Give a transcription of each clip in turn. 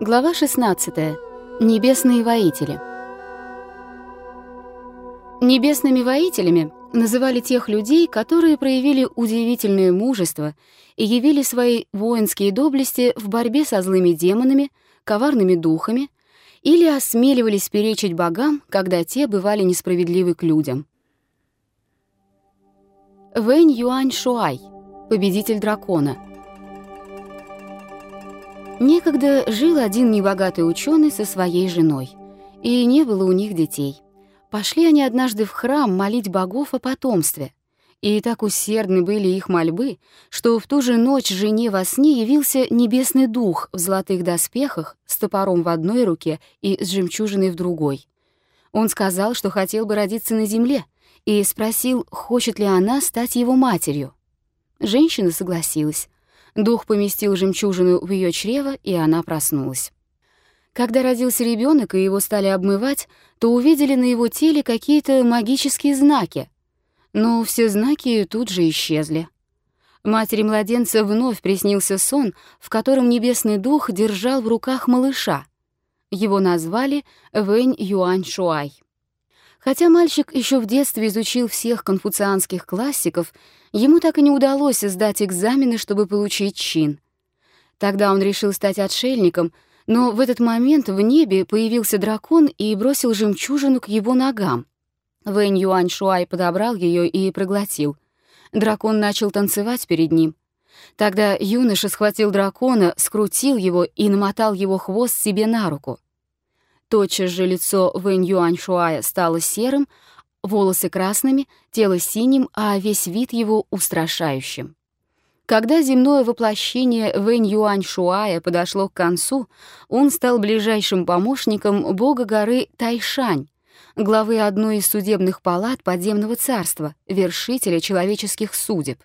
Глава 16. Небесные воители. Небесными воителями называли тех людей, которые проявили удивительное мужество и явили свои воинские доблести в борьбе со злыми демонами, коварными духами или осмеливались перечить богам, когда те бывали несправедливы к людям. Вэнь Юань Шуай, победитель дракона — Некогда жил один небогатый ученый со своей женой, и не было у них детей. Пошли они однажды в храм молить богов о потомстве, и так усердны были их мольбы, что в ту же ночь жене во сне явился небесный дух в золотых доспехах с топором в одной руке и с жемчужиной в другой. Он сказал, что хотел бы родиться на земле, и спросил, хочет ли она стать его матерью. Женщина согласилась, Дух поместил жемчужину в ее чрево, и она проснулась. Когда родился ребенок и его стали обмывать, то увидели на его теле какие-то магические знаки. Но все знаки тут же исчезли. Матери младенца вновь приснился сон, в котором небесный дух держал в руках малыша. Его назвали Вэнь Юань Шуай. Хотя мальчик еще в детстве изучил всех конфуцианских классиков, ему так и не удалось сдать экзамены, чтобы получить чин. Тогда он решил стать отшельником, но в этот момент в небе появился дракон и бросил жемчужину к его ногам. Вэнь Юань Шуай подобрал ее и проглотил. Дракон начал танцевать перед ним. Тогда юноша схватил дракона, скрутил его и намотал его хвост себе на руку. Тотчас же лицо Вэнь Юань Шуая стало серым, волосы красными, тело синим, а весь вид его устрашающим. Когда земное воплощение Вэнь Юань Шуая подошло к концу, он стал ближайшим помощником бога горы Тайшань, главы одной из судебных палат подземного царства, вершителя человеческих судеб.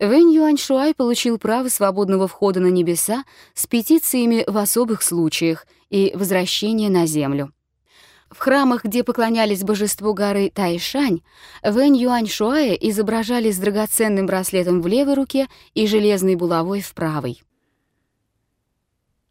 Вэнь Юань Шуай получил право свободного входа на небеса с петициями в особых случаях и возвращения на землю. В храмах, где поклонялись божеству горы Тайшань, Вэнь Юань Шуая изображали с драгоценным браслетом в левой руке и железной булавой в правой.